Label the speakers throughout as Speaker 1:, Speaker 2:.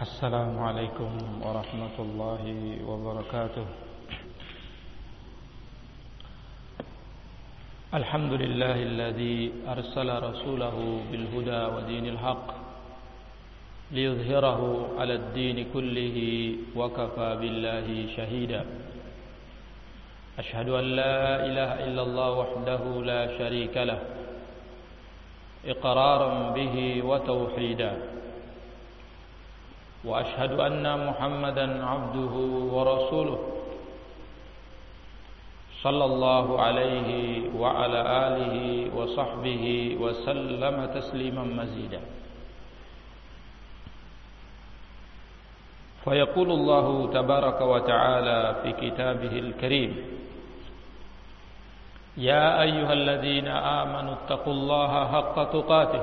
Speaker 1: السلام عليكم ورحمة الله وبركاته. الحمد لله الذي أرسل رسوله بالهدى ودين الحق ليظهره على الدين كله وكفى بالله شهيدا. أشهد أن لا إله إلا الله وحده لا شريك له. إقرارا به وتوحيدا. وأشهد أن محمدا عبده ورسوله صلى الله عليه وعلى آله وصحبه وسلم تسليما مزيدا. فيقول الله تبارك وتعالى في كتابه الكريم يا أيها الذين آمنوا اتقوا الله حق تقاته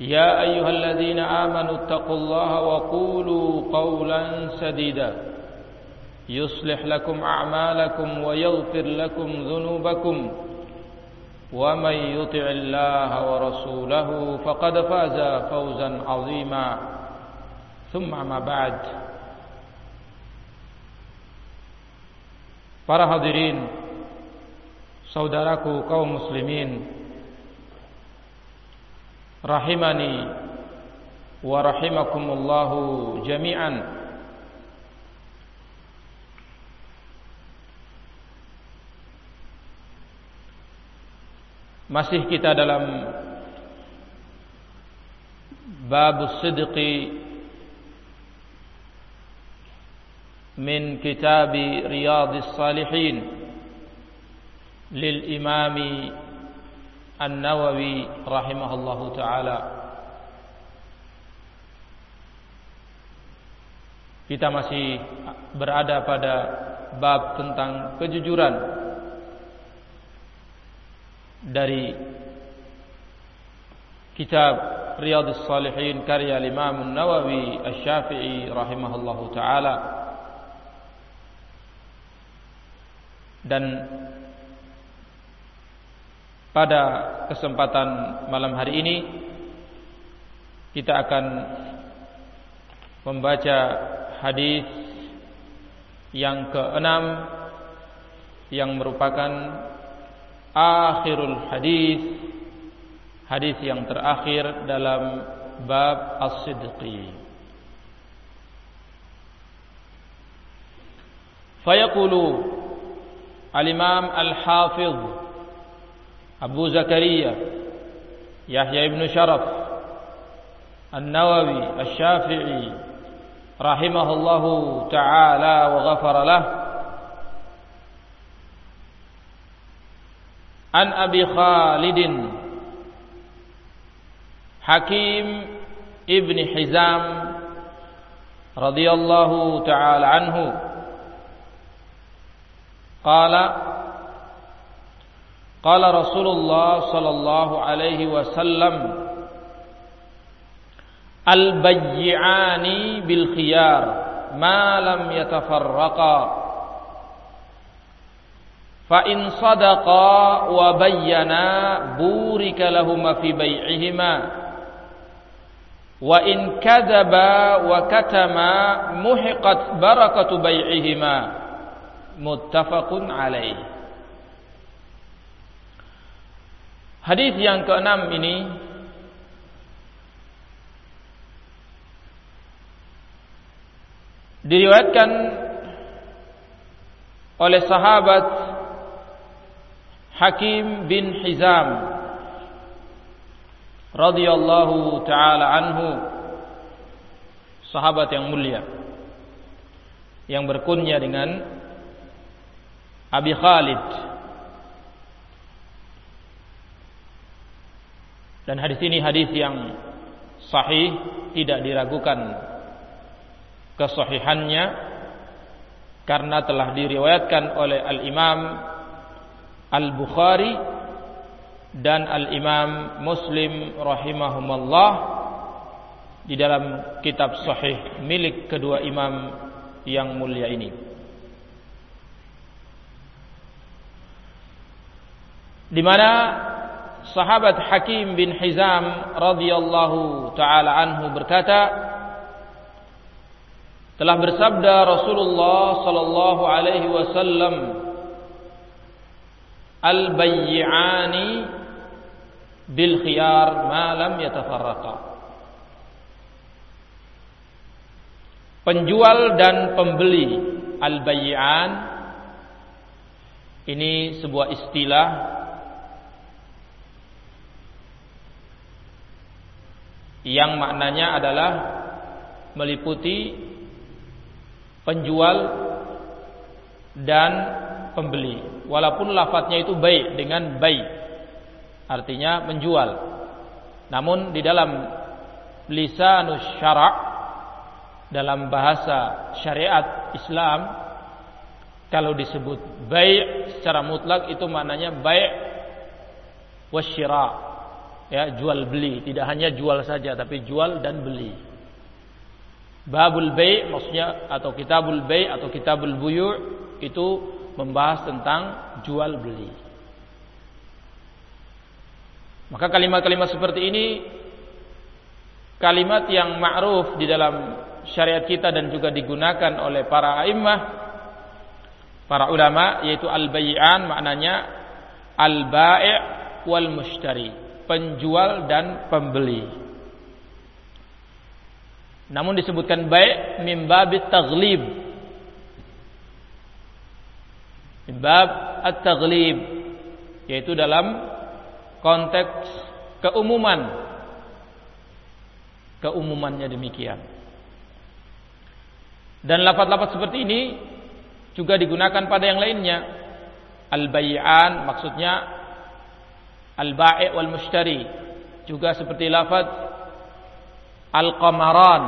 Speaker 1: يا أيها الذين آمنوا اتقوا الله وقولوا قولا سديدا. يصلح لكم أعمالكم ويغفر لكم ذنوبكم. ومن يطع الله ورسوله فقد فاز فوزا عظيما. ثم ما بعد. Para hadirin Saudaraku kaum muslimin Rahimani Wa rahimakumullahu jami'an Masih kita dalam Bab sidqi Min kitab Riyadis Salihin Lil Imami An-Nawawi rahimahullahu taala. Kita masih berada pada bab tentang kejujuran dari kitab Riyadhus Salihin karya Imam An-Nawawi Asy-Syafi'i rahimahullahu taala. Dan pada kesempatan malam hari ini kita akan membaca hadis yang keenam yang merupakan akhirul hadis hadis yang terakhir dalam bab as-sidqi. Fayaqulu al-imam al-hafiz أبو زكريا يحيى بن شرف النووي الشافعي رحمه الله تعالى وغفر له. عن أبي خالد حكيم ابن حزام رضي الله تعالى عنه قال رسول الله صلى الله عليه وسلم البيعان بالخيار ما لم يتفرقا فإن صدقا وبينا بورك لهما في بيعهما وإن كذبا وكتما محقت بركة بيعهما متفق عليه. Hadis yang keenam ini diriwayatkan oleh sahabat Hakim bin Hizam radhiyallahu taala anhu sahabat yang mulia yang berkunya dengan Abi Khalid dan hadis ini hadis yang sahih tidak diragukan kesahihannya karena telah diriwayatkan oleh al-Imam Al-Bukhari dan Al-Imam Muslim rahimahumullah di dalam kitab sahih milik kedua imam yang mulia ini. Di mana sahabat Hakim bin Hizam radhiyallahu taala anhu berkata telah bersabda Rasulullah sallallahu alaihi wasallam al-bay'ani bil khiyar ma lam yatafarraqa penjual dan pembeli al-bay'an ini sebuah istilah yang maknanya adalah meliputi penjual dan pembeli. Walaupun lafadznya itu baik dengan baik, artinya menjual. Namun di dalam lisanus syara' dalam bahasa syariat Islam kalau disebut baik secara mutlak itu maknanya baik wasyira ya jual beli. Tidak hanya jual saja tapi jual dan beli. Babul bay maksudnya atau kitabul bay atau kitabul buyu' itu membahas tentang jual beli. Maka kalimat-kalimat seperti ini kalimat yang ma'ruf di dalam syariat kita dan juga digunakan oleh para a'immah para ulama yaitu al-bay'an maknanya al-bai' wal mushtari penjual dan pembeli. Namun disebutkan baik mimbabit taglib. Mimbab at-taglib yaitu dalam konteks keumuman. Keumumannya demikian. Dan lafaz-lafaz seperti ini juga digunakan pada yang lainnya. Al-bay'an maksudnya al-bai' wal mushtari juga seperti lafaz al-qamaran.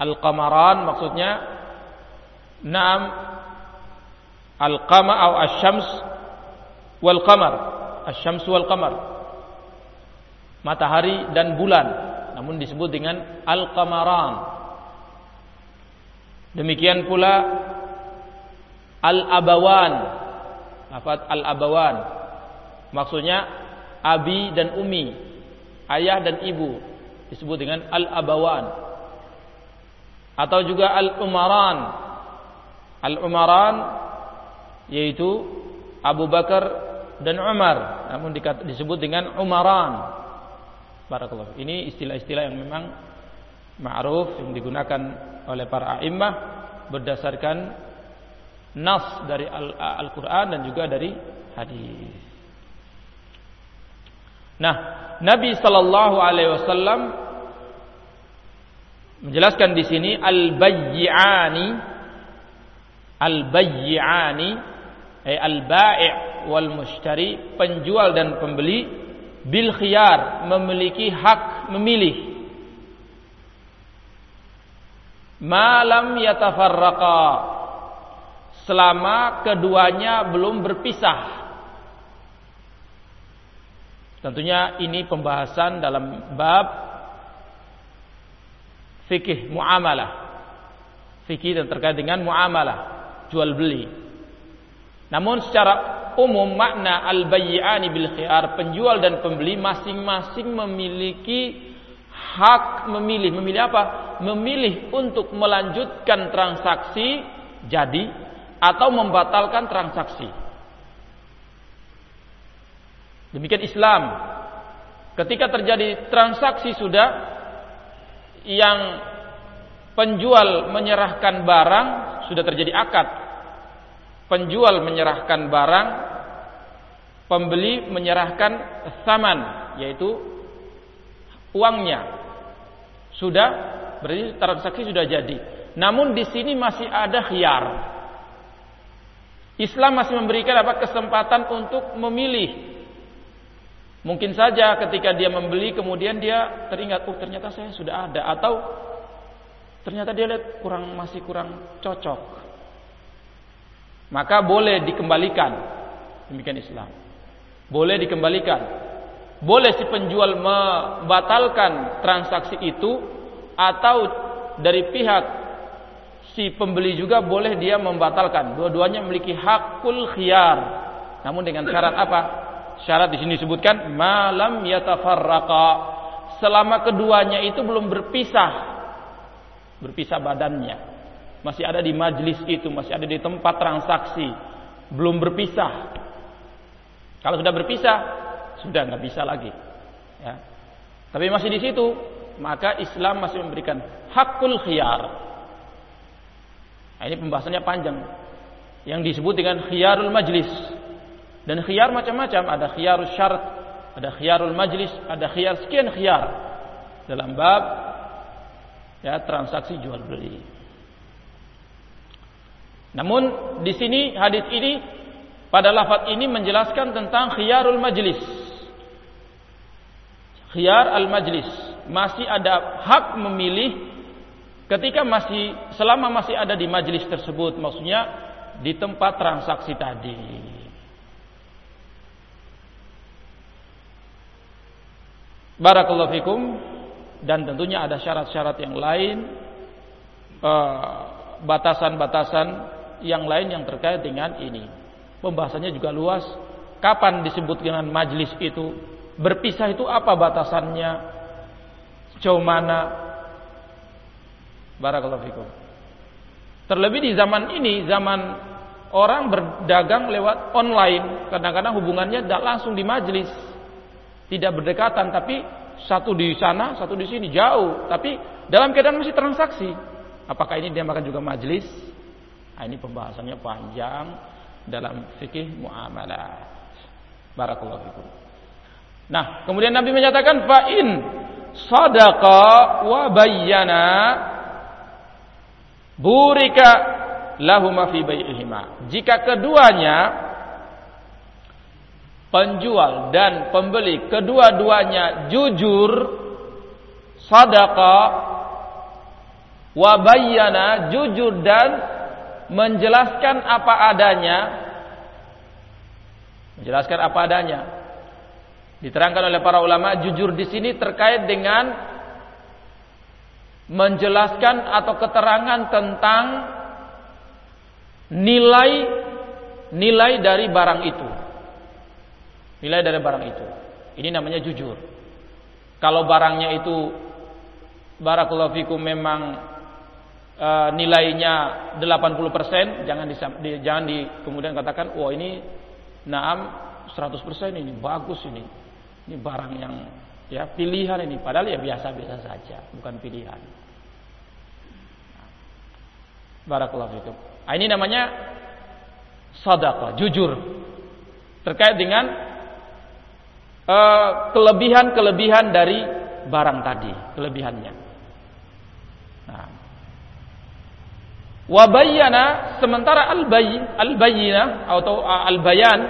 Speaker 1: Al-qamaran maksudnya na'am al-qama atau asy-syams wal qamar asy-syams wal qamar matahari dan bulan. Namun disebut dengan al-qamaran. Demikian pula al-abawan. Lafaz al-abawan Maksudnya abi dan umi, ayah dan ibu disebut dengan al-abawan. Atau juga al-umaran. Al-umaran yaitu Abu Bakar dan Umar, namun disebut dengan umaran. Barakallahu. Ini istilah-istilah yang memang ma'ruf yang digunakan oleh para a'immah berdasarkan nas dari Al-Qur'an dan juga dari hadis. Nah, Nabi sallallahu alaihi wasallam menjelaskan di sini al-bayyi'ani al-bayyi'ani ay al-bai' wal mushtari penjual dan pembeli bil khiyar memiliki hak memilih. Malam yatafarraqa selama keduanya belum berpisah Tentunya ini pembahasan dalam bab fikih muamalah. Fikih dan terkait dengan muamalah, jual beli. Namun secara umum makna al-bayyi'ani bil khiyar, penjual dan pembeli masing-masing memiliki hak memilih. Memilih apa? Memilih untuk melanjutkan transaksi jadi atau membatalkan transaksi. Demikian Islam. Ketika terjadi transaksi sudah yang penjual menyerahkan barang sudah terjadi akad. Penjual menyerahkan barang, pembeli menyerahkan saman yaitu uangnya. Sudah berarti transaksi sudah jadi. Namun di sini masih ada khiyar. Islam masih memberikan apa kesempatan untuk memilih Mungkin saja ketika dia membeli kemudian dia teringat, oh ternyata saya sudah ada atau ternyata dia lihat kurang masih kurang cocok. Maka boleh dikembalikan. Demikian Islam. Boleh dikembalikan. Boleh si penjual membatalkan transaksi itu atau dari pihak si pembeli juga boleh dia membatalkan. Dua-duanya memiliki hakul khiyar. Namun dengan syarat apa? Syarat di sini disebutkan malam yatafarraqa. Selama keduanya itu belum berpisah. Berpisah badannya. Masih ada di majlis itu, masih ada di tempat transaksi. Belum berpisah. Kalau sudah berpisah, sudah nggak bisa lagi. Ya. Tapi masih di situ, maka Islam masih memberikan hakul khiyar. Nah, ini pembahasannya panjang. Yang disebut dengan khiyarul majlis. Dan khiyar macam-macam, ada khiyarul syarat, ada khiyarul majlis, ada khiyar sekian khiyar dalam bab ya transaksi jual beli. Namun di sini hadis ini pada lafaz ini menjelaskan tentang khiyarul majlis. Khiyar al majlis masih ada hak memilih ketika masih selama masih ada di majlis tersebut maksudnya di tempat transaksi tadi. Barakallahu fikum dan tentunya ada syarat-syarat yang lain eh, batasan-batasan yang lain yang terkait dengan ini. Pembahasannya juga luas. Kapan disebut dengan majlis itu? Berpisah itu apa batasannya? Sejauh mana? Barakallahu fikum. Terlebih di zaman ini, zaman orang berdagang lewat online, kadang-kadang hubungannya tidak langsung di majlis tidak berdekatan tapi satu di sana, satu di sini jauh, tapi dalam keadaan masih transaksi. Apakah ini dia makan juga majelis? Nah, ini pembahasannya panjang dalam fikih muamalah. Barakallahu fikum. Nah, kemudian Nabi menyatakan fa in sadaqa wa bayyana burika lahuma fi. Jika keduanya penjual dan pembeli kedua-duanya jujur sadaqah wabayana jujur dan menjelaskan apa adanya. Menjelaskan apa adanya. Diterangkan oleh para ulama jujur di sini terkait dengan menjelaskan atau keterangan tentang nilai nilai dari barang itu nilai dari barang itu. Ini namanya jujur. Kalau barangnya itu barakallahu fikum memang e, nilainya 80%, jangan di, jangan di kemudian katakan, "Wah, ini naam 100% ini bagus ini." Ini barang yang ya pilihan ini padahal ya biasa-biasa saja, bukan pilihan. Barakallahu fikum. Nah, ini namanya sadaqah, jujur. Terkait dengan Eh, kelebihan-kelebihan dari barang tadi, kelebihannya. Nah. Wabayana sementara al-bayyin al-bayyinah atau al-bayan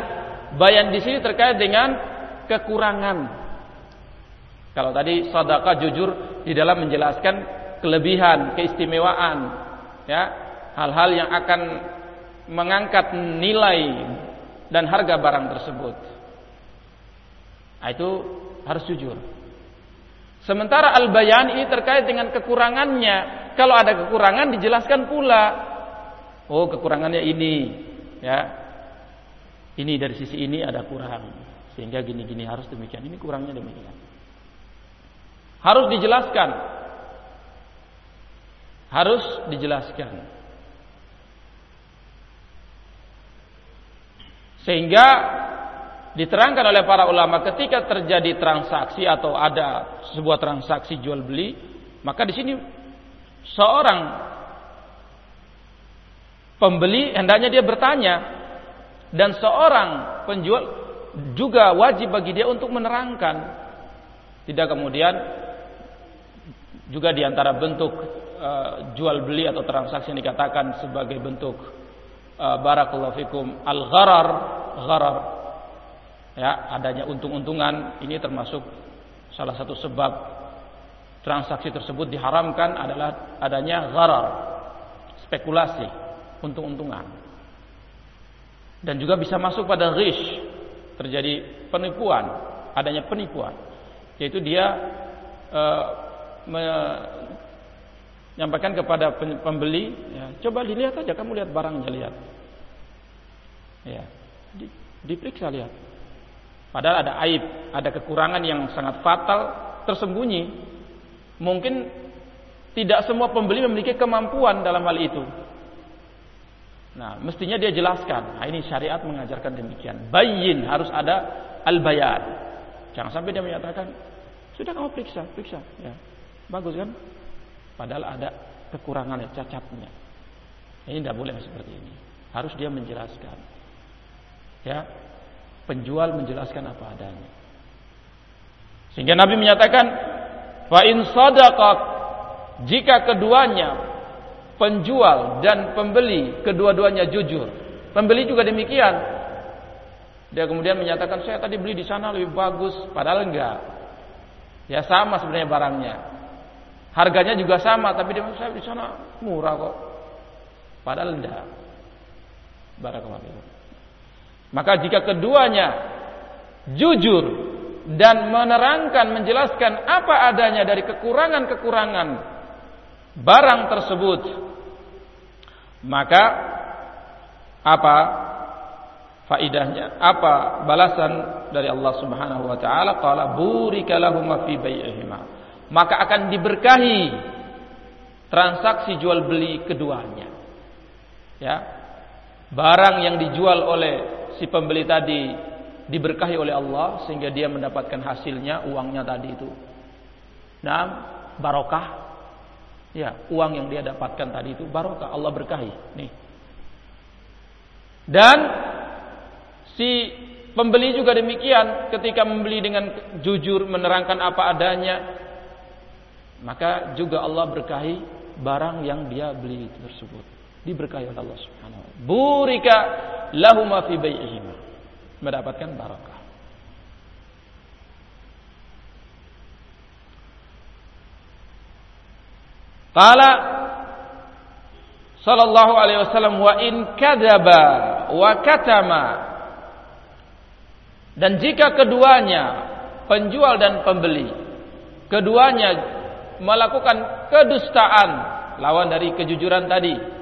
Speaker 1: bayan di sini terkait dengan kekurangan. Kalau tadi sedekah jujur di dalam menjelaskan kelebihan, keistimewaan, ya, hal-hal yang akan mengangkat nilai dan harga barang tersebut. Nah, itu harus jujur. Sementara al-bayan ini terkait dengan kekurangannya. Kalau ada kekurangan dijelaskan pula. Oh, kekurangannya ini, ya. Ini dari sisi ini ada kurang. Sehingga gini-gini harus demikian. Ini kurangnya demikian. Harus dijelaskan. Harus dijelaskan. Sehingga diterangkan oleh para ulama ketika terjadi transaksi atau ada sebuah transaksi jual beli, maka di sini seorang pembeli hendaknya dia bertanya dan seorang penjual juga wajib bagi dia untuk menerangkan. Tidak kemudian juga di antara bentuk uh, jual beli atau transaksi yang dikatakan sebagai bentuk uh, barakallahu fikum al-gharar, gharar ya adanya untung-untungan ini termasuk salah satu sebab transaksi tersebut diharamkan adalah adanya gharar spekulasi untung-untungan. Dan juga bisa masuk pada ghish terjadi penipuan adanya penipuan. Yaitu dia e, menyampaikan kepada pembeli ya, coba dilihat aja kamu lihat barangnya lihat. Ya di, diperiksa lihat Padahal ada aib, ada kekurangan yang sangat fatal tersembunyi. Mungkin tidak semua pembeli memiliki kemampuan dalam hal itu. Nah, mestinya dia jelaskan. Nah, ini syariat mengajarkan demikian. Bayin harus ada al-bayan. Jangan sampai dia menyatakan, sudah kamu periksa, periksa. Ya, bagus kan? Padahal ada kekurangan, cacatnya. Ini tidak boleh seperti ini. Harus dia menjelaskan. Ya, penjual menjelaskan apa adanya. Sehingga Nabi menyatakan, fa in jika keduanya penjual dan pembeli kedua-duanya jujur. Pembeli juga demikian. Dia kemudian menyatakan saya tadi beli di sana lebih bagus, padahal enggak. Ya sama sebenarnya barangnya. Harganya juga sama, tapi dia saya di sana murah kok. Padahal enggak. Barakallahu maka jika keduanya jujur dan menerangkan, menjelaskan apa adanya dari kekurangan-kekurangan barang tersebut, maka apa faidahnya? Apa balasan dari Allah Subhanahu wa taala? Qala burika lahum fi bai'ihima. Maka akan diberkahi transaksi jual beli keduanya. Ya. Barang yang dijual oleh si pembeli tadi diberkahi oleh Allah sehingga dia mendapatkan hasilnya uangnya tadi itu. Nah, barokah. Ya, uang yang dia dapatkan tadi itu barokah, Allah berkahi. Nih. Dan si pembeli juga demikian ketika membeli dengan jujur menerangkan apa adanya maka juga Allah berkahi barang yang dia beli tersebut. Diberkahi oleh Allah Subhanahu wa. Burika lahuma fi bai'ihim mendapatkan barakah. Qala sallallahu alaihi wasallam wa in kadzaba wa katama. Dan jika keduanya penjual dan pembeli keduanya melakukan kedustaan lawan dari kejujuran tadi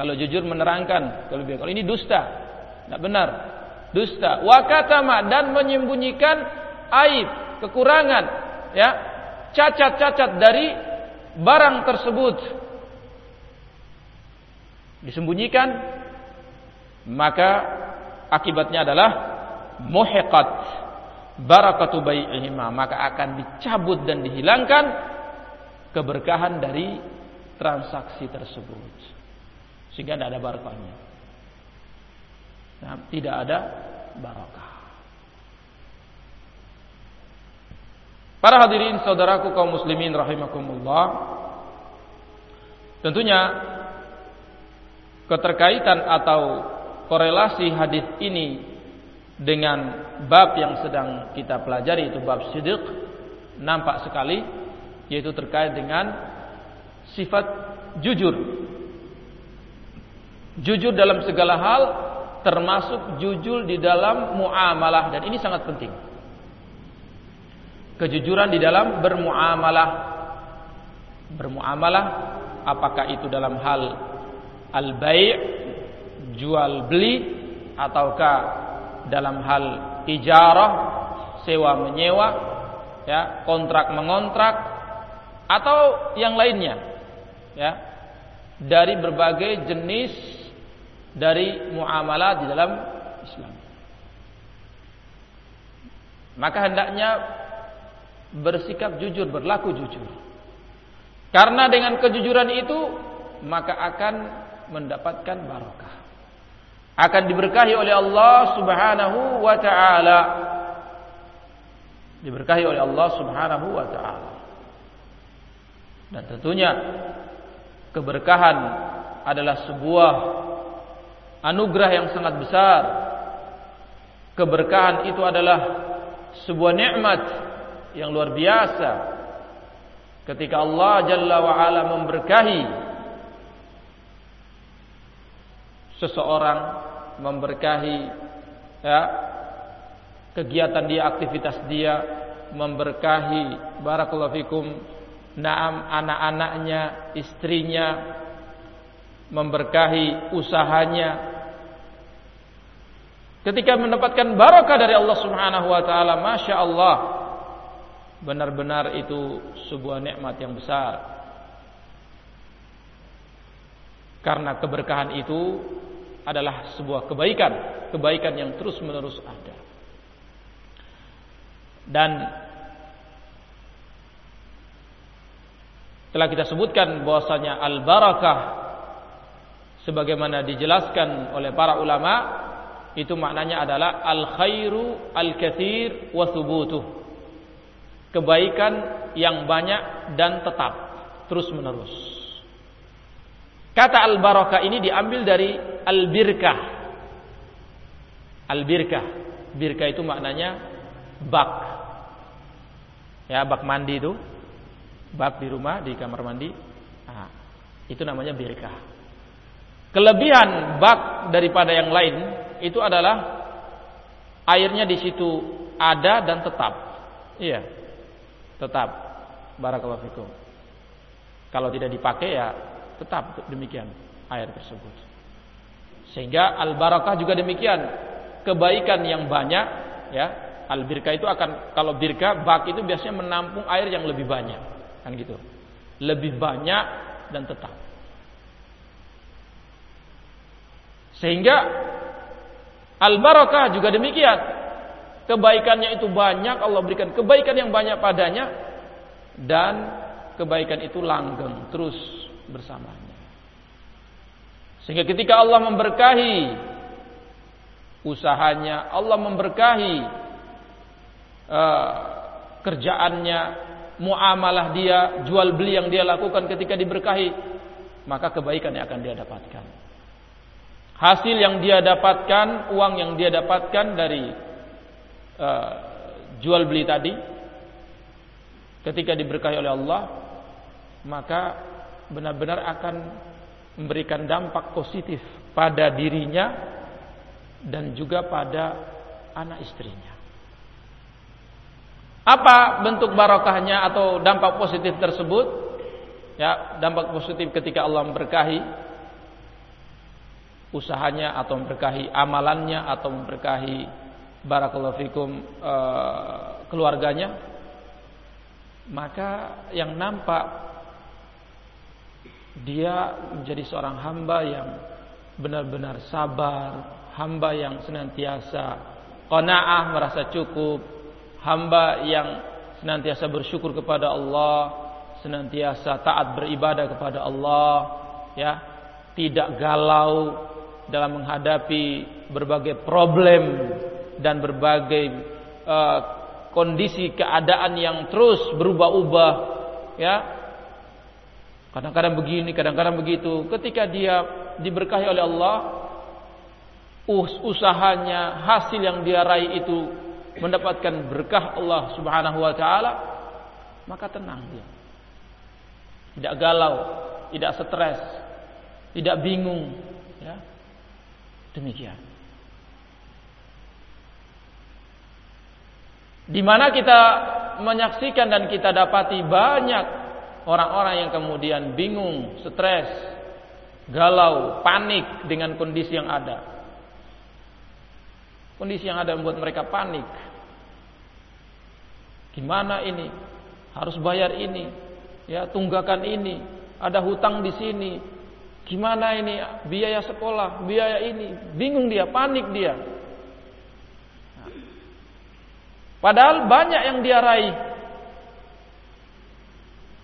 Speaker 1: kalau jujur menerangkan kalau kalau ini dusta tidak benar. Dusta. Wakatama dan menyembunyikan aib, kekurangan, ya, cacat-cacat dari barang tersebut. Disembunyikan, maka akibatnya adalah muhiqat barakatu bai'ihima maka akan dicabut dan dihilangkan keberkahan dari transaksi tersebut sehingga tidak ada barakahnya nah, tidak ada barakah. Para hadirin saudaraku kaum muslimin rahimakumullah. Tentunya keterkaitan atau korelasi hadis ini dengan bab yang sedang kita pelajari itu bab sidik nampak sekali yaitu terkait dengan sifat jujur. Jujur dalam segala hal termasuk jujur di dalam muamalah dan ini sangat penting. Kejujuran di dalam bermuamalah. Bermuamalah apakah itu dalam hal al-bai' jual beli ataukah dalam hal ijarah sewa menyewa ya kontrak mengontrak atau yang lainnya ya dari berbagai jenis dari muamalah di dalam Islam. Maka hendaknya bersikap jujur, berlaku jujur. Karena dengan kejujuran itu maka akan mendapatkan barokah. Akan diberkahi oleh Allah Subhanahu wa taala. Diberkahi oleh Allah Subhanahu wa taala. Dan tentunya keberkahan adalah sebuah anugerah yang sangat besar. Keberkahan itu adalah sebuah nikmat yang luar biasa. Ketika Allah Jalla wa ala memberkahi seseorang memberkahi ya kegiatan dia aktivitas dia memberkahi barakallahu fikum naam anak-anaknya istrinya memberkahi usahanya ketika mendapatkan barokah dari Allah Subhanahu wa taala Masya Allah benar-benar itu sebuah nikmat yang besar. Karena keberkahan itu adalah sebuah kebaikan kebaikan yang terus-menerus ada. Dan telah kita sebutkan bahwasanya al-barakah sebagaimana dijelaskan oleh para ulama itu maknanya adalah al khairu al kathir wa thubutuh. Kebaikan yang banyak dan tetap terus menerus. Kata al barakah ini diambil dari al birkah. Al birkah. Birkah itu maknanya bak. Ya, bak mandi itu. Bak di rumah, di kamar mandi. Nah, itu namanya birkah. Kelebihan bak daripada yang lain itu adalah airnya di situ ada dan tetap. Iya. Tetap. Barakallahu fikum. Kalau tidak dipakai ya tetap demikian air tersebut. Sehingga al barakah juga demikian. Kebaikan yang banyak ya, al birka itu akan kalau birka bak itu biasanya menampung air yang lebih banyak. Kan gitu. Lebih banyak dan tetap. Sehingga Al-barakah juga demikian. Kebaikannya itu banyak, Allah berikan kebaikan yang banyak padanya dan kebaikan itu langgeng terus bersamanya. Sehingga ketika Allah memberkahi usahanya, Allah memberkahi uh, kerjaannya, muamalah dia, jual beli yang dia lakukan ketika diberkahi, maka kebaikan yang akan dia dapatkan hasil yang dia dapatkan, uang yang dia dapatkan dari uh, jual beli tadi, ketika diberkahi oleh Allah, maka benar-benar akan memberikan dampak positif pada dirinya dan juga pada anak istrinya. Apa bentuk barokahnya atau dampak positif tersebut? Ya, dampak positif ketika Allah memberkahi usahanya atau memberkahi amalannya atau memberkahi barakallahu fikum e, keluarganya maka yang nampak dia menjadi seorang hamba yang benar-benar sabar, hamba yang senantiasa qanaah merasa cukup, hamba yang senantiasa bersyukur kepada Allah, senantiasa taat beribadah kepada Allah, ya, tidak galau, dalam menghadapi berbagai problem dan berbagai uh, kondisi keadaan yang terus berubah-ubah ya. Kadang-kadang begini kadang-kadang begitu. Ketika dia diberkahi oleh Allah us usahanya hasil yang dia raih itu mendapatkan berkah Allah Subhanahu wa taala maka tenang dia. Tidak galau tidak stres tidak bingung ya Demikian. Di mana kita menyaksikan dan kita dapati banyak orang-orang yang kemudian bingung, stres, galau, panik dengan kondisi yang ada. Kondisi yang ada membuat mereka panik. Gimana ini? Harus bayar ini, ya tunggakan ini, ada hutang di sini, Gimana ini biaya sekolah, biaya ini, bingung dia, panik dia. Padahal banyak yang dia raih.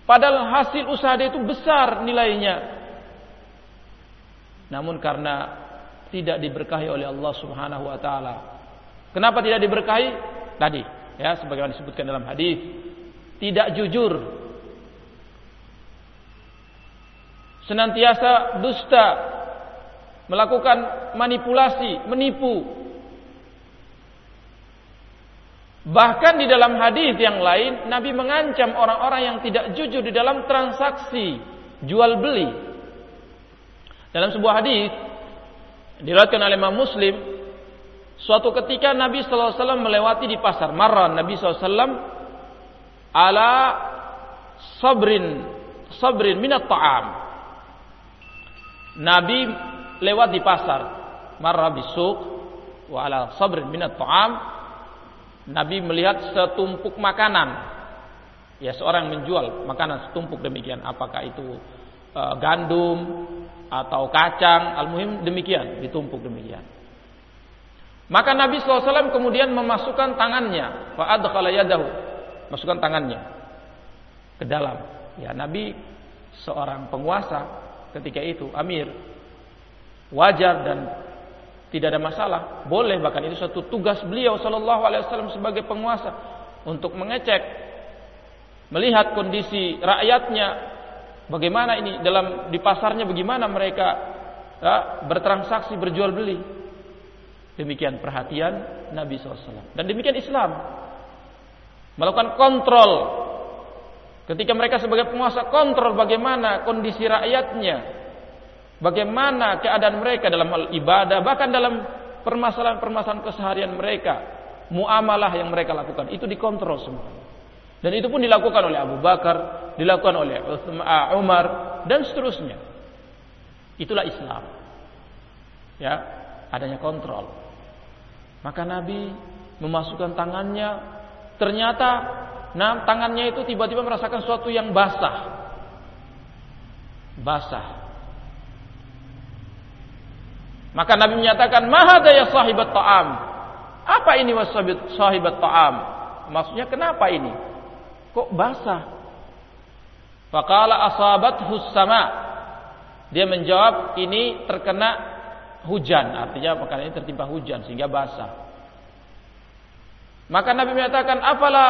Speaker 1: Padahal hasil usaha dia itu besar nilainya. Namun karena tidak diberkahi oleh Allah Subhanahu wa taala. Kenapa tidak diberkahi? Tadi ya sebagaimana disebutkan dalam hadis, tidak jujur senantiasa dusta, melakukan manipulasi, menipu. Bahkan di dalam hadis yang lain Nabi mengancam orang-orang yang tidak jujur di dalam transaksi jual beli. Dalam sebuah hadis diriwayatkan oleh Imam Muslim, suatu ketika Nabi wasallam melewati di pasar, marran Nabi wasallam ala sabrin sabrin minat ta'am. Nabi lewat di pasar, marra bisuk wa ala sabrin minat ta'am Nabi melihat setumpuk makanan. Ya seorang menjual makanan setumpuk demikian. Apakah itu e, gandum atau kacang, al-muhim demikian, ditumpuk demikian. Maka Nabi SAW kemudian memasukkan tangannya, fa'adkhala yadahu, masukkan tangannya ke dalam. Ya Nabi seorang penguasa ketika itu, Amir, wajar dan tidak ada masalah. Boleh bahkan itu satu tugas beliau sallallahu alaihi wasallam sebagai penguasa untuk mengecek melihat kondisi rakyatnya bagaimana ini dalam di pasarnya bagaimana mereka ya, bertransaksi berjual beli. Demikian perhatian Nabi SAW. Dan demikian Islam. Melakukan kontrol. Ketika mereka sebagai penguasa kontrol bagaimana kondisi rakyatnya. Bagaimana keadaan mereka dalam ibadah, bahkan dalam permasalahan-permasalahan keseharian mereka, muamalah yang mereka lakukan itu dikontrol semua. Dan itu pun dilakukan oleh Abu Bakar, dilakukan oleh ah, Umar dan seterusnya. Itulah Islam. Ya, adanya kontrol. Maka Nabi memasukkan tangannya, ternyata nah, tangannya itu tiba-tiba merasakan sesuatu yang basah. Basah. Maka Nabi menyatakan, "Mahada ya sahibat ta'am." Apa ini wasabit sahibat ta'am? Maksudnya kenapa ini? Kok basah? Faqala asabat husama. Dia menjawab, ini terkena hujan. Artinya makanan ini tertimpa hujan sehingga basah. Maka Nabi menyatakan, "Afala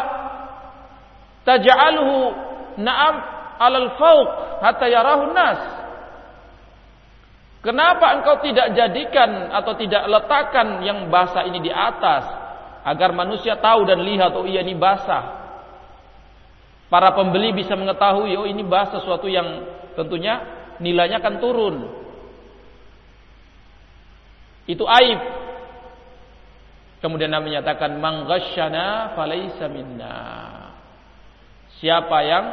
Speaker 1: taj'alhu na'am alal fauq hatta yarahu nas?" Kenapa engkau tidak jadikan atau tidak letakkan yang basah ini di atas agar manusia tahu dan lihat oh iya ini basah. Para pembeli bisa mengetahui oh ini basah sesuatu yang tentunya nilainya akan turun. Itu aib. Kemudian Nabi menyatakan manggasyana falaisa minna. Siapa yang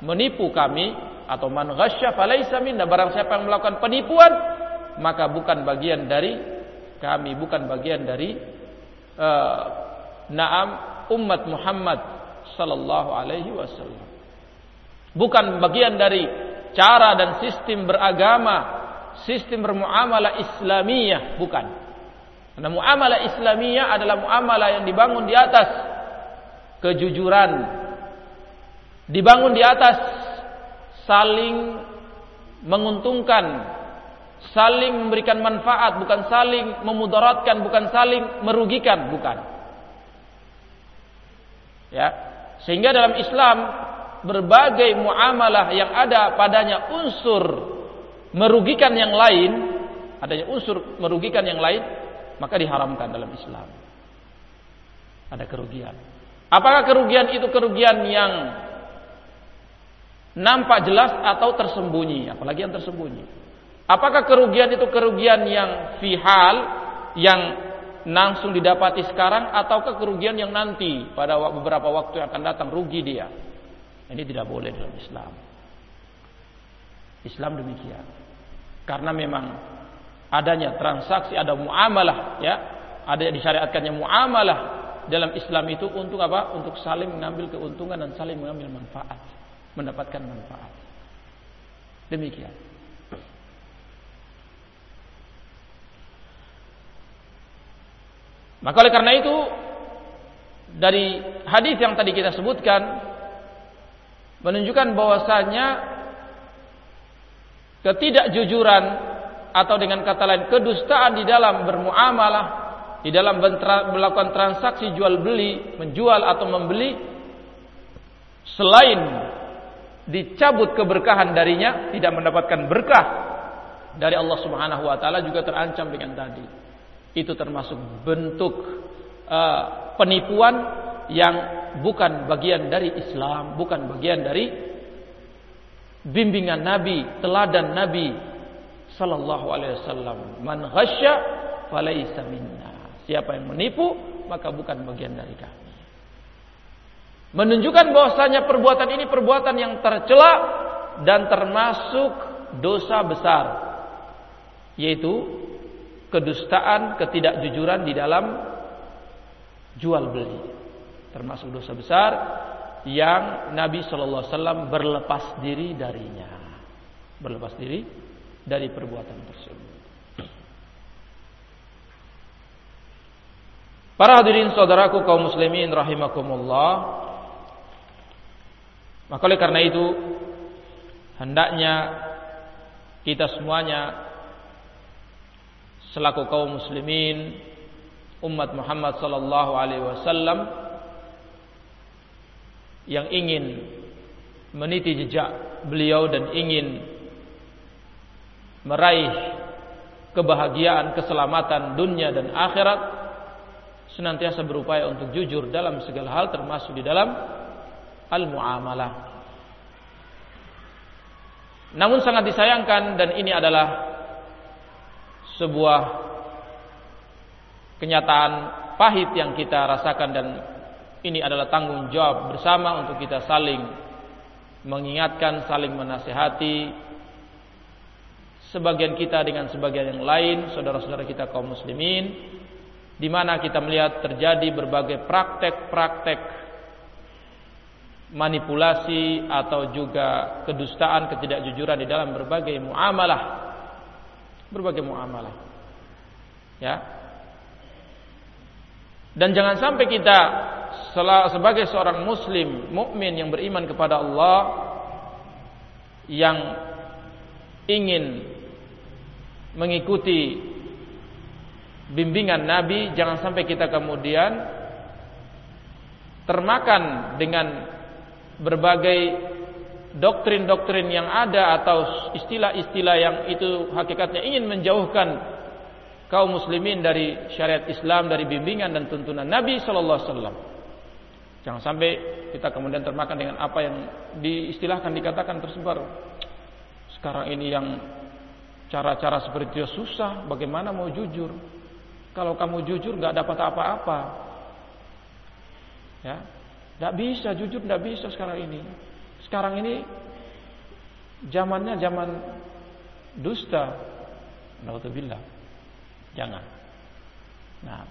Speaker 1: menipu kami atau man ghasya falaisa minna barang siapa yang melakukan penipuan maka bukan bagian dari kami bukan bagian dari uh, naam umat Muhammad sallallahu alaihi wasallam. Bukan bagian dari cara dan sistem beragama sistem bermuamalah islamiyah bukan. Karena muamalah islamiyah adalah muamalah yang dibangun di atas kejujuran dibangun di atas saling menguntungkan, saling memberikan manfaat, bukan saling memudaratkan, bukan saling merugikan, bukan. Ya. Sehingga dalam Islam berbagai muamalah yang ada padanya unsur merugikan yang lain, adanya unsur merugikan yang lain, maka diharamkan dalam Islam. Ada kerugian. Apakah kerugian itu kerugian yang nampak jelas atau tersembunyi, apalagi yang tersembunyi. Apakah kerugian itu kerugian yang fihal yang langsung didapati sekarang ataukah kerugian yang nanti pada beberapa waktu yang akan datang rugi dia? Ini tidak boleh dalam Islam. Islam demikian. Karena memang adanya transaksi, ada muamalah ya, ada disyariatkannya muamalah dalam Islam itu untuk apa? Untuk saling mengambil keuntungan dan saling mengambil manfaat mendapatkan manfaat. Demikian. Maka oleh karena itu dari hadis yang tadi kita sebutkan menunjukkan bahwasanya ketidakjujuran atau dengan kata lain kedustaan di dalam bermuamalah, di dalam melakukan transaksi jual beli, menjual atau membeli selain dicabut keberkahan darinya, tidak mendapatkan berkah dari Allah Subhanahu wa taala juga terancam dengan tadi. Itu termasuk bentuk uh, penipuan yang bukan bagian dari Islam, bukan bagian dari bimbingan Nabi, teladan Nabi sallallahu alaihi wasallam. Man ghasya falaysa minna. Siapa yang menipu, maka bukan bagian dari kami. Menunjukkan bahwasanya perbuatan ini perbuatan yang tercela dan termasuk dosa besar yaitu kedustaan, ketidakjujuran di dalam jual beli. Termasuk dosa besar yang Nabi Shallallahu Alaihi Wasallam berlepas diri darinya, berlepas diri dari perbuatan tersebut. Para hadirin saudaraku kaum muslimin rahimakumullah. Maka oleh karena itu hendaknya kita semuanya selaku kaum muslimin umat Muhammad sallallahu alaihi wasallam yang ingin meniti jejak beliau dan ingin meraih kebahagiaan, keselamatan dunia dan akhirat senantiasa berupaya untuk jujur dalam segala hal termasuk di dalam al-muamalah. Namun sangat disayangkan dan ini adalah sebuah kenyataan pahit yang kita rasakan dan ini adalah tanggung jawab bersama untuk kita saling mengingatkan, saling menasehati sebagian kita dengan sebagian yang lain, saudara-saudara kita kaum muslimin di mana kita melihat terjadi berbagai praktek-praktek manipulasi atau juga kedustaan, ketidakjujuran di dalam berbagai muamalah berbagai muamalah. Ya. Dan jangan sampai kita sebagai seorang muslim mukmin yang beriman kepada Allah yang ingin mengikuti bimbingan Nabi jangan sampai kita kemudian termakan dengan berbagai doktrin-doktrin yang ada atau istilah-istilah yang itu hakikatnya ingin menjauhkan kaum muslimin dari syariat Islam, dari bimbingan dan tuntunan Nabi sallallahu alaihi wasallam. Jangan sampai kita kemudian termakan dengan apa yang diistilahkan dikatakan tersebar. Sekarang ini yang cara-cara seperti itu susah, bagaimana mau jujur? Kalau kamu jujur nggak dapat apa-apa. Ya, nggak bisa jujur, nggak bisa sekarang ini. Sekarang ini zamannya zaman dusta. Nauzubillah. Jangan. Nah,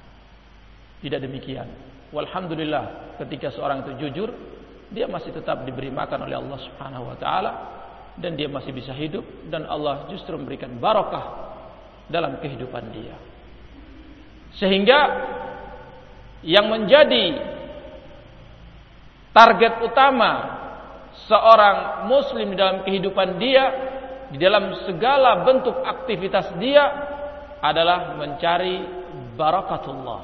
Speaker 1: tidak demikian. Walhamdulillah ketika seorang itu jujur, dia masih tetap diberi makan oleh Allah Subhanahu wa taala dan dia masih bisa hidup dan Allah justru memberikan barakah dalam kehidupan dia. Sehingga yang menjadi target utama seorang muslim dalam kehidupan dia, di dalam segala bentuk aktivitas dia adalah mencari barakatullah.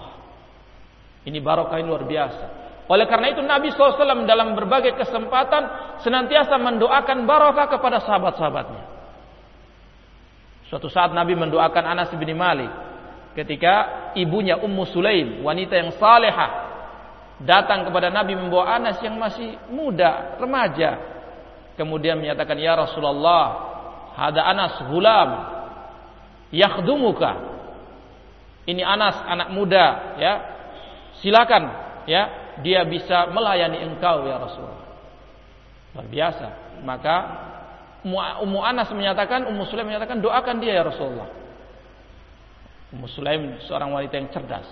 Speaker 1: Ini barakah yang luar biasa. Oleh karena itu Nabi SAW dalam berbagai kesempatan senantiasa mendoakan barakah kepada sahabat-sahabatnya. Suatu saat Nabi mendoakan Anas bin Malik ketika ibunya Ummu Sulaim, wanita yang salehah, datang kepada Nabi membawa Anas yang masih muda, remaja. Kemudian menyatakan, "Ya Rasulullah, ada Anas gulam yakhdumuka." Ini Anas anak muda, ya. Silakan, ya, dia bisa melayani engkau ya Rasulullah. Luar biasa. Maka Ummu Anas menyatakan, Ummu Sulaim menyatakan, doakan dia ya Rasulullah. Ummu Sulaim seorang wanita yang cerdas,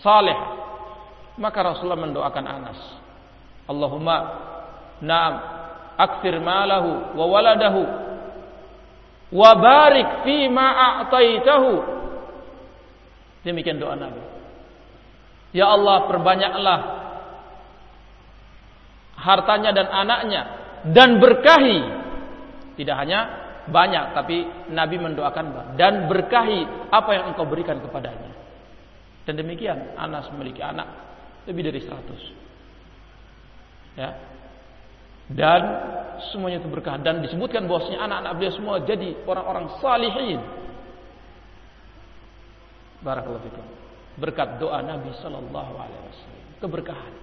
Speaker 1: saleh, maka Rasulullah mendoakan Anas. Allahumma na'am akfir malahu wa waladahu wa barik fi ma a'taitahu. Demikian doa Nabi. Ya Allah perbanyaklah hartanya dan anaknya dan berkahi. Tidak hanya banyak tapi Nabi mendoakan dan berkahi apa yang engkau berikan kepadanya. Dan demikian Anas memiliki anak lebih dari 100. Ya. Dan semuanya itu berkah dan disebutkan bahwasanya anak-anak beliau semua jadi orang-orang salihin. Barakallahu fikum. Berkat doa Nabi sallallahu alaihi wasallam. Keberkahan.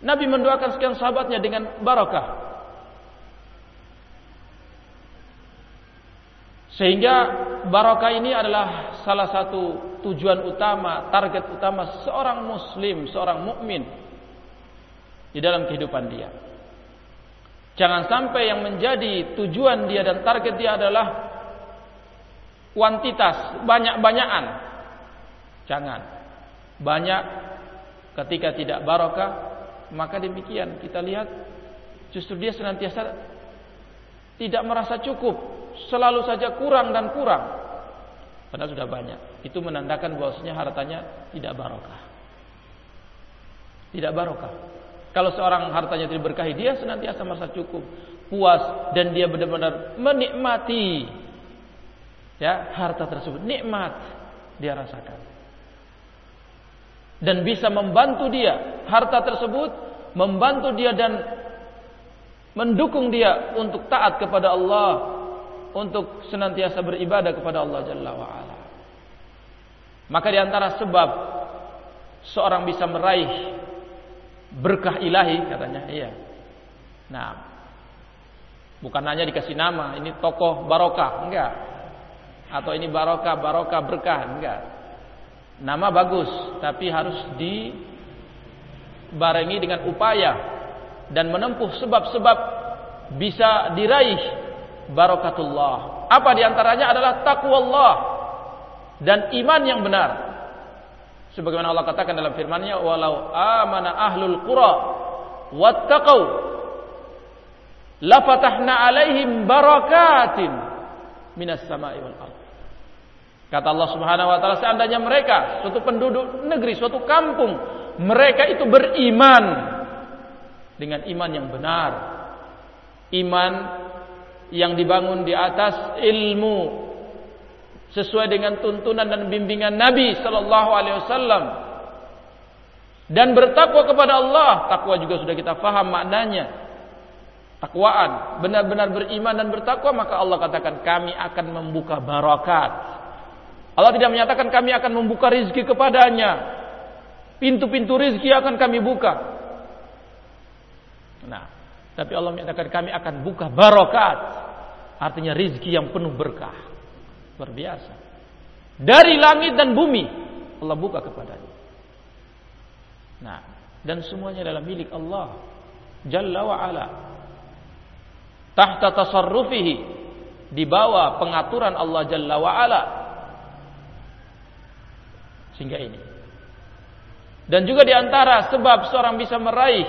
Speaker 1: Nabi mendoakan sekian sahabatnya dengan barakah. Sehingga barakah ini adalah salah satu tujuan utama, target utama seorang muslim, seorang mukmin di dalam kehidupan dia. Jangan sampai yang menjadi tujuan dia dan target dia adalah kuantitas, banyak-banyakan. Jangan. Banyak ketika tidak barokah, maka demikian kita lihat justru dia senantiasa tidak merasa cukup, selalu saja kurang dan kurang. Padahal sudah banyak. Itu menandakan bahwasanya hartanya tidak barokah. Tidak barokah. Kalau seorang hartanya tidak berkahi, dia senantiasa merasa cukup, puas dan dia benar-benar menikmati ya harta tersebut nikmat dia rasakan dan bisa membantu dia harta tersebut membantu dia dan mendukung dia untuk taat kepada Allah untuk senantiasa beribadah kepada Allah Jalla wa. Maka di antara sebab seorang bisa meraih berkah ilahi katanya, iya. Nah, bukan hanya dikasih nama, ini tokoh barokah, enggak. Atau ini barokah barokah berkah enggak. Nama bagus tapi harus dibarengi dengan upaya dan menempuh sebab-sebab bisa diraih barokatullah. Apa di antaranya adalah takwa Allah dan iman yang benar sebagaimana Allah katakan dalam firman-Nya walau amana ahlul qura wattaqau lafatahna alaihim barakatin minas sama'i wal ardh Kata Allah Subhanahu wa taala seandainya mereka suatu penduduk negeri, suatu kampung, mereka itu beriman dengan iman yang benar. Iman yang dibangun di atas ilmu sesuai dengan tuntunan dan bimbingan Nabi sallallahu alaihi wasallam dan bertakwa kepada Allah. Takwa juga sudah kita faham maknanya. Takwaan, benar-benar beriman dan bertakwa maka Allah katakan kami akan membuka barakat Allah tidak menyatakan kami akan membuka rizki kepadanya. Pintu-pintu rizki akan kami buka. Nah, tapi Allah menyatakan kami akan buka barokat. Artinya rizki yang penuh berkah. Luar biasa. Dari langit dan bumi. Allah buka kepadanya. Nah, dan semuanya adalah milik Allah. Jalla wa ala. Tahta tasarrufihi. Di bawah pengaturan Allah Jalla wa ala sehingga ini. Dan juga di antara sebab seorang bisa meraih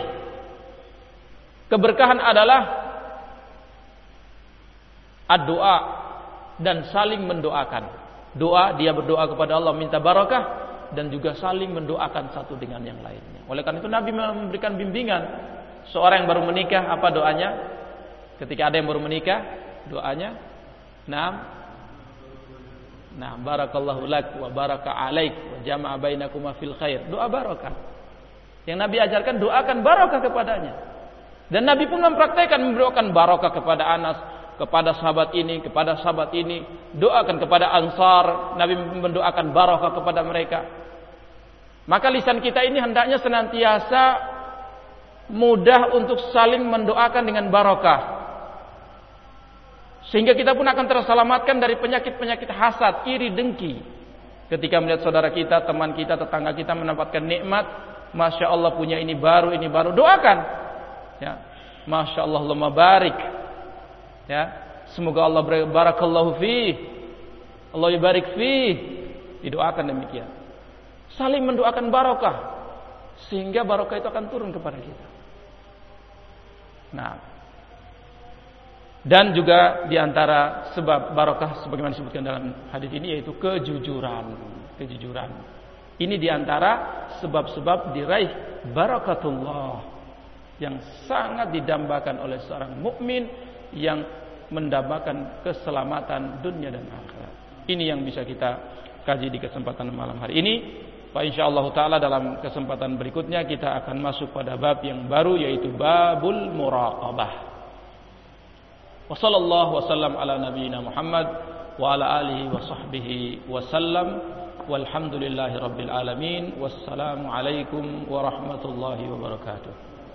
Speaker 1: keberkahan adalah doa dan saling mendoakan. Doa dia berdoa kepada Allah minta barakah dan juga saling mendoakan satu dengan yang lainnya. Oleh karena itu Nabi memberikan bimbingan seorang yang baru menikah apa doanya? Ketika ada yang baru menikah, doanya, "Nah, Nah, barakallahu lak wa baraka alaik wa jama'a bainakuma fil khair. Doa barakah. Yang Nabi ajarkan doakan barakah kepadanya. Dan Nabi pun mempraktekkan mendoakan barakah kepada Anas, kepada sahabat ini, kepada sahabat ini, doakan kepada Ansar, Nabi mendoakan barakah kepada mereka. Maka lisan kita ini hendaknya senantiasa mudah untuk saling mendoakan dengan barakah. Sehingga kita pun akan terselamatkan dari penyakit-penyakit hasad, iri, dengki. Ketika melihat saudara kita, teman kita, tetangga kita mendapatkan nikmat, Masya Allah punya ini baru, ini baru. Doakan. Ya. Masya Allah, Allah barik. Ya. Semoga Allah barakallahu fi. Allah barik fi. Didoakan demikian. Saling mendoakan barokah. Sehingga barokah itu akan turun kepada kita. Nah, dan juga di antara sebab barokah sebagaimana disebutkan dalam hadis ini yaitu kejujuran, kejujuran. Ini di antara sebab-sebab diraih barakatullah yang sangat didambakan oleh seorang mukmin yang mendapatkan keselamatan dunia dan akhirat. Ini yang bisa kita kaji di kesempatan malam hari ini. Pak insya Allah taala dalam kesempatan berikutnya kita akan masuk pada bab yang baru yaitu babul muraqabah. Wassalamualaikum wasallam ala wa ala wa sahbihi wasallam rabbil alamin warahmatullahi wabarakatuh.